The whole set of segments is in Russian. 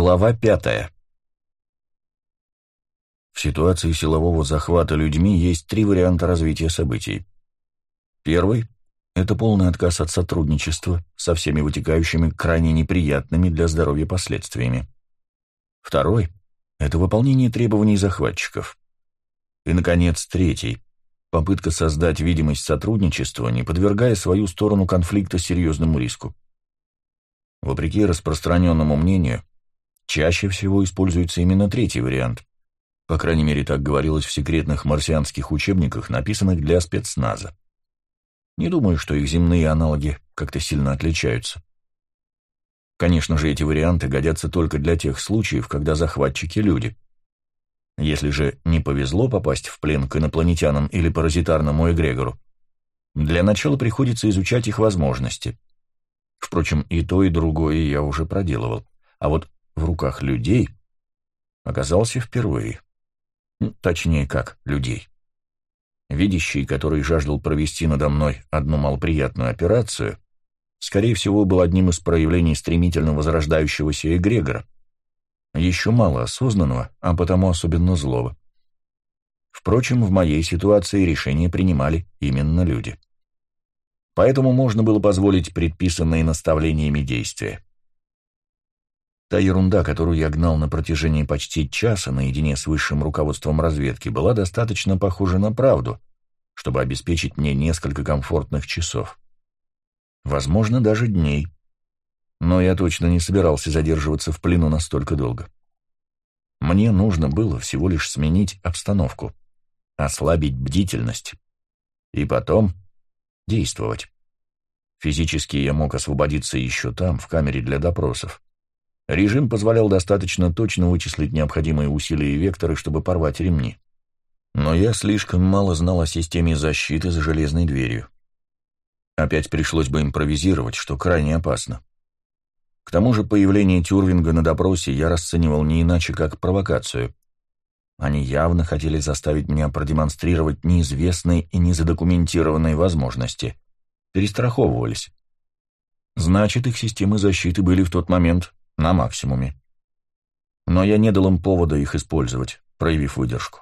Глава пятая. В ситуации силового захвата людьми есть три варианта развития событий. Первый – это полный отказ от сотрудничества со всеми вытекающими крайне неприятными для здоровья последствиями. Второй – это выполнение требований захватчиков. И, наконец, третий – попытка создать видимость сотрудничества, не подвергая свою сторону конфликта серьезному риску. Вопреки распространенному мнению, чаще всего используется именно третий вариант. По крайней мере, так говорилось в секретных марсианских учебниках, написанных для спецназа. Не думаю, что их земные аналоги как-то сильно отличаются. Конечно же, эти варианты годятся только для тех случаев, когда захватчики – люди. Если же не повезло попасть в плен к инопланетянам или паразитарному эгрегору, для начала приходится изучать их возможности – Впрочем, и то, и другое я уже проделывал. А вот в руках людей оказался впервые. Точнее, как людей. Видящий, который жаждал провести надо мной одну малоприятную операцию, скорее всего, был одним из проявлений стремительно возрождающегося эгрегора. Еще мало осознанного, а потому особенно злого. Впрочем, в моей ситуации решения принимали именно люди поэтому можно было позволить предписанные наставлениями действия. Та ерунда, которую я гнал на протяжении почти часа наедине с высшим руководством разведки, была достаточно похожа на правду, чтобы обеспечить мне несколько комфортных часов. Возможно, даже дней. Но я точно не собирался задерживаться в плену настолько долго. Мне нужно было всего лишь сменить обстановку, ослабить бдительность. И потом действовать. Физически я мог освободиться еще там, в камере для допросов. Режим позволял достаточно точно вычислить необходимые усилия и векторы, чтобы порвать ремни. Но я слишком мало знал о системе защиты за железной дверью. Опять пришлось бы импровизировать, что крайне опасно. К тому же появление Тюрвинга на допросе я расценивал не иначе, как провокацию. Они явно хотели заставить меня продемонстрировать неизвестные и незадокументированные возможности. Перестраховывались. Значит, их системы защиты были в тот момент на максимуме. Но я не дал им повода их использовать, проявив выдержку.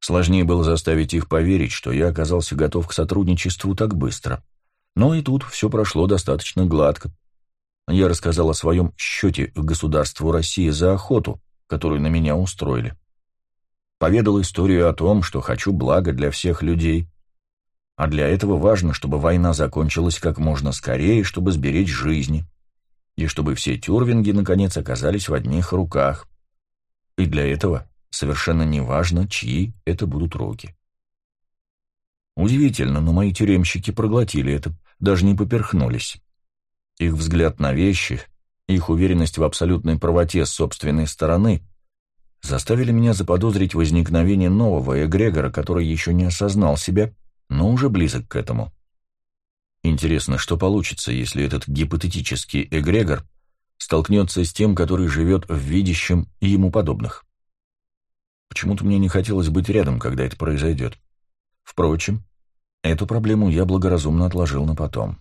Сложнее было заставить их поверить, что я оказался готов к сотрудничеству так быстро. Но и тут все прошло достаточно гладко. Я рассказал о своем счете государству России за охоту, которую на меня устроили. Поведал историю о том, что хочу блага для всех людей, а для этого важно, чтобы война закончилась как можно скорее, чтобы сберечь жизни, и чтобы все тюрвинги, наконец, оказались в одних руках. И для этого совершенно не важно, чьи это будут руки. Удивительно, но мои тюремщики проглотили это, даже не поперхнулись. Их взгляд на вещи — их уверенность в абсолютной правоте с собственной стороны заставили меня заподозрить возникновение нового эгрегора, который еще не осознал себя, но уже близок к этому. Интересно, что получится, если этот гипотетический эгрегор столкнется с тем, который живет в видящем и ему подобных. Почему-то мне не хотелось быть рядом, когда это произойдет. Впрочем, эту проблему я благоразумно отложил на потом.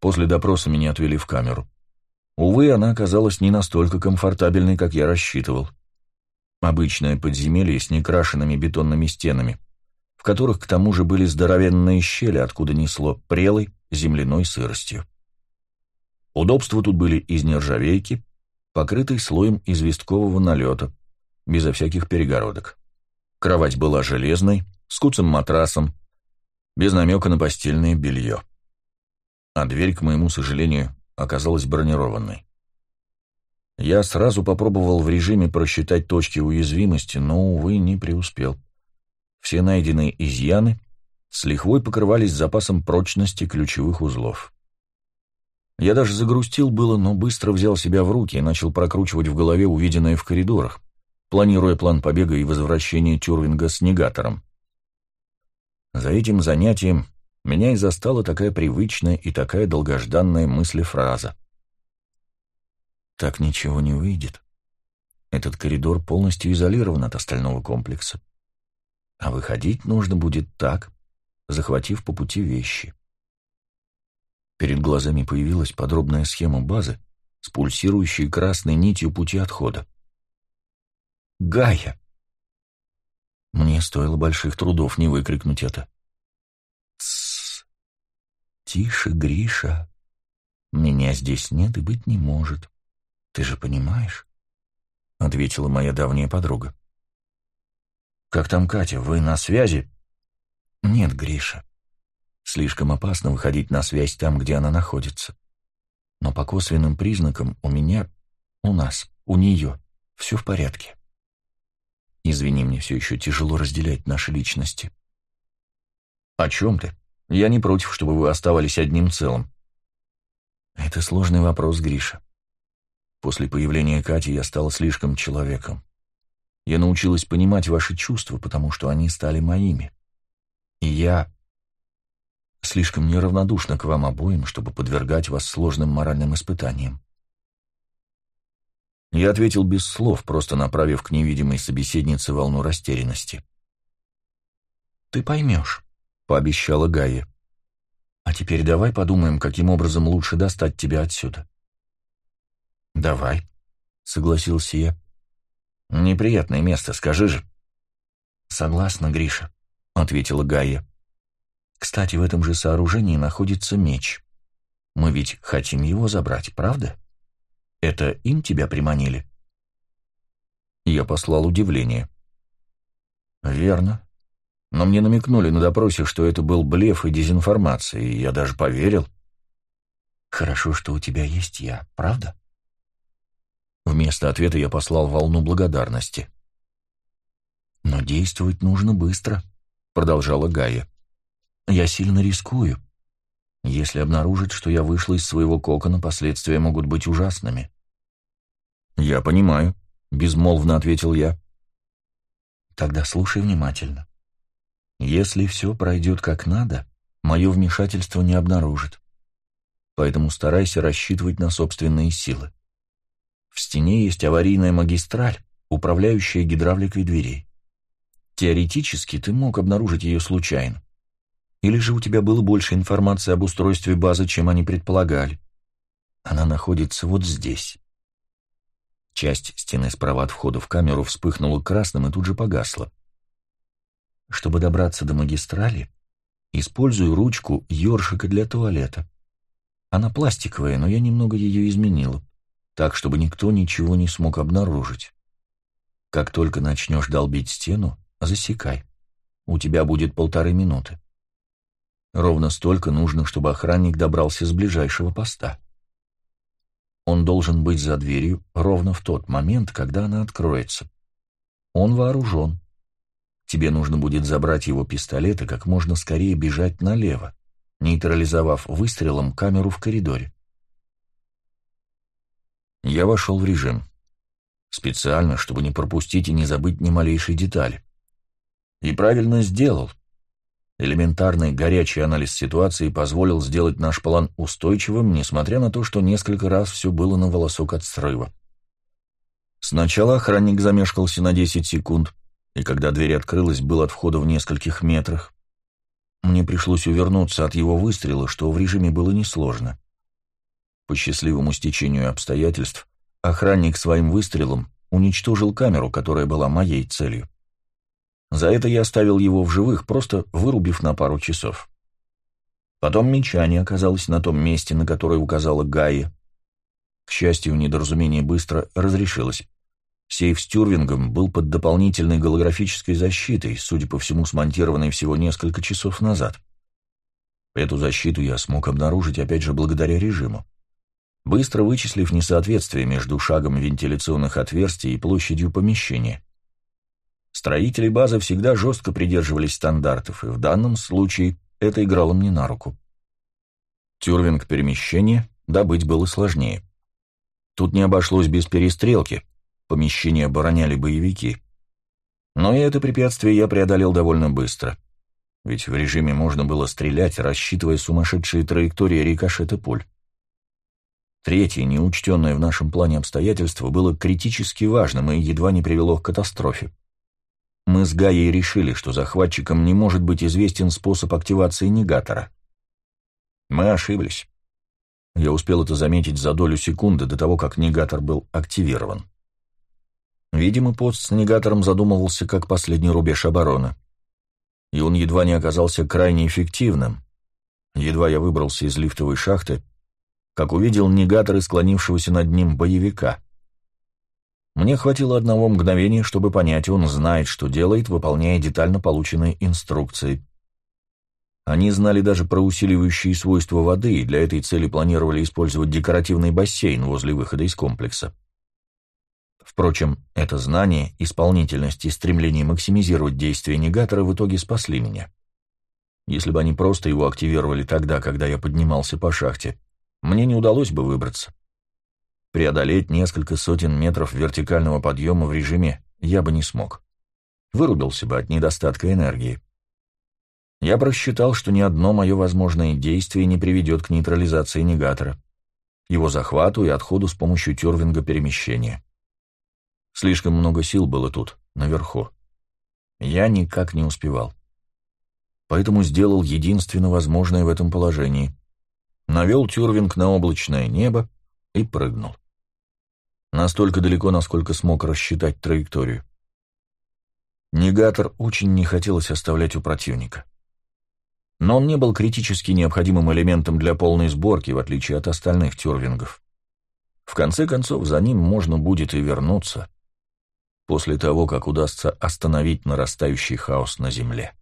После допроса меня отвели в камеру. Увы, она оказалась не настолько комфортабельной, как я рассчитывал. Обычное подземелье с некрашенными бетонными стенами, в которых к тому же были здоровенные щели, откуда несло прелой земляной сыростью. Удобства тут были из нержавейки, покрытой слоем известкового налета, безо всяких перегородок. Кровать была железной, с куцым матрасом, без намека на постельное белье а дверь, к моему сожалению, оказалась бронированной. Я сразу попробовал в режиме просчитать точки уязвимости, но, увы, не преуспел. Все найденные изъяны с лихвой покрывались запасом прочности ключевых узлов. Я даже загрустил было, но быстро взял себя в руки и начал прокручивать в голове увиденное в коридорах, планируя план побега и возвращения Тюрвинга с негатором. За этим занятием меня и застала такая привычная и такая долгожданная мыслефраза. Так ничего не выйдет. Этот коридор полностью изолирован от остального комплекса. А выходить нужно будет так, захватив по пути вещи. Перед глазами появилась подробная схема базы с пульсирующей красной нитью пути отхода. «Гая!» Мне стоило больших трудов не выкрикнуть это. «Тссс! Тише, Гриша! Меня здесь нет и быть не может. Ты же понимаешь?» — ответила моя давняя подруга. «Как там Катя? Вы на связи?» «Нет, Гриша. Слишком опасно выходить на связь там, где она находится. Но по косвенным признакам у меня, у нас, у нее все в порядке. Извини, мне все еще тяжело разделять наши личности». «О чем ты? Я не против, чтобы вы оставались одним целым». «Это сложный вопрос, Гриша. После появления Кати я стала слишком человеком. Я научилась понимать ваши чувства, потому что они стали моими. И я слишком неравнодушна к вам обоим, чтобы подвергать вас сложным моральным испытаниям. Я ответил без слов, просто направив к невидимой собеседнице волну растерянности. «Ты поймешь», — пообещала Гая. «А теперь давай подумаем, каким образом лучше достать тебя отсюда». «Давай», — согласился я. «Неприятное место, скажи же». «Согласна, Гриша», — ответила Гайя. «Кстати, в этом же сооружении находится меч. Мы ведь хотим его забрать, правда? Это им тебя приманили?» Я послал удивление. «Верно. Но мне намекнули на допросе, что это был блеф и дезинформация, и я даже поверил». «Хорошо, что у тебя есть я, правда?» Вместо ответа я послал волну благодарности. «Но действовать нужно быстро», — продолжала Гая. «Я сильно рискую. Если обнаружат, что я вышла из своего кокона, последствия могут быть ужасными». «Я понимаю», — безмолвно ответил я. «Тогда слушай внимательно. Если все пройдет как надо, мое вмешательство не обнаружит. Поэтому старайся рассчитывать на собственные силы. В стене есть аварийная магистраль, управляющая гидравликой дверей. Теоретически ты мог обнаружить ее случайно. Или же у тебя было больше информации об устройстве базы, чем они предполагали. Она находится вот здесь. Часть стены справа от входа в камеру вспыхнула красным и тут же погасла. Чтобы добраться до магистрали, использую ручку ёршика для туалета. Она пластиковая, но я немного ее изменила так, чтобы никто ничего не смог обнаружить. Как только начнешь долбить стену, засекай. У тебя будет полторы минуты. Ровно столько нужно, чтобы охранник добрался с ближайшего поста. Он должен быть за дверью ровно в тот момент, когда она откроется. Он вооружен. Тебе нужно будет забрать его пистолет и как можно скорее бежать налево, нейтрализовав выстрелом камеру в коридоре. Я вошел в режим. Специально, чтобы не пропустить и не забыть ни малейшей детали. И правильно сделал. Элементарный горячий анализ ситуации позволил сделать наш план устойчивым, несмотря на то, что несколько раз все было на волосок от срыва. Сначала охранник замешкался на 10 секунд, и когда дверь открылась, был от входа в нескольких метрах. Мне пришлось увернуться от его выстрела, что в режиме было несложно. По счастливому стечению обстоятельств, охранник своим выстрелом уничтожил камеру, которая была моей целью. За это я оставил его в живых, просто вырубив на пару часов. Потом меча не оказалось на том месте, на которое указала Гайя. К счастью, недоразумение быстро разрешилось. Сейф с тюрвингом был под дополнительной голографической защитой, судя по всему, смонтированной всего несколько часов назад. Эту защиту я смог обнаружить, опять же, благодаря режиму быстро вычислив несоответствие между шагом вентиляционных отверстий и площадью помещения. Строители базы всегда жестко придерживались стандартов, и в данном случае это играло мне на руку. Тюрвинг перемещения добыть было сложнее. Тут не обошлось без перестрелки, помещение обороняли боевики. Но и это препятствие я преодолел довольно быстро, ведь в режиме можно было стрелять, рассчитывая сумасшедшие траектории рикошета пуль. Третье, неучтенное в нашем плане обстоятельство, было критически важным и едва не привело к катастрофе. Мы с Гаей решили, что захватчикам не может быть известен способ активации негатора. Мы ошиблись. Я успел это заметить за долю секунды до того, как негатор был активирован. Видимо, пост с негатором задумывался как последний рубеж обороны. И он едва не оказался крайне эффективным. Едва я выбрался из лифтовой шахты, как увидел негатор склонившегося над ним боевика. Мне хватило одного мгновения, чтобы понять, он знает, что делает, выполняя детально полученные инструкции. Они знали даже про усиливающие свойства воды и для этой цели планировали использовать декоративный бассейн возле выхода из комплекса. Впрочем, это знание, исполнительность и стремление максимизировать действие негатора в итоге спасли меня. Если бы они просто его активировали тогда, когда я поднимался по шахте, мне не удалось бы выбраться. Преодолеть несколько сотен метров вертикального подъема в режиме я бы не смог. Вырубился бы от недостатка энергии. Я просчитал, что ни одно мое возможное действие не приведет к нейтрализации негатора, его захвату и отходу с помощью тюрвинга перемещения. Слишком много сил было тут, наверху. Я никак не успевал. Поэтому сделал единственно возможное в этом положении. Навел тюрвинг на облачное небо и прыгнул. Настолько далеко, насколько смог рассчитать траекторию. Негатор очень не хотелось оставлять у противника но он не был критически необходимым элементом для полной сборки, в отличие от остальных тюрвингов. В конце концов, за ним можно будет и вернуться, после того, как удастся остановить нарастающий хаос на Земле.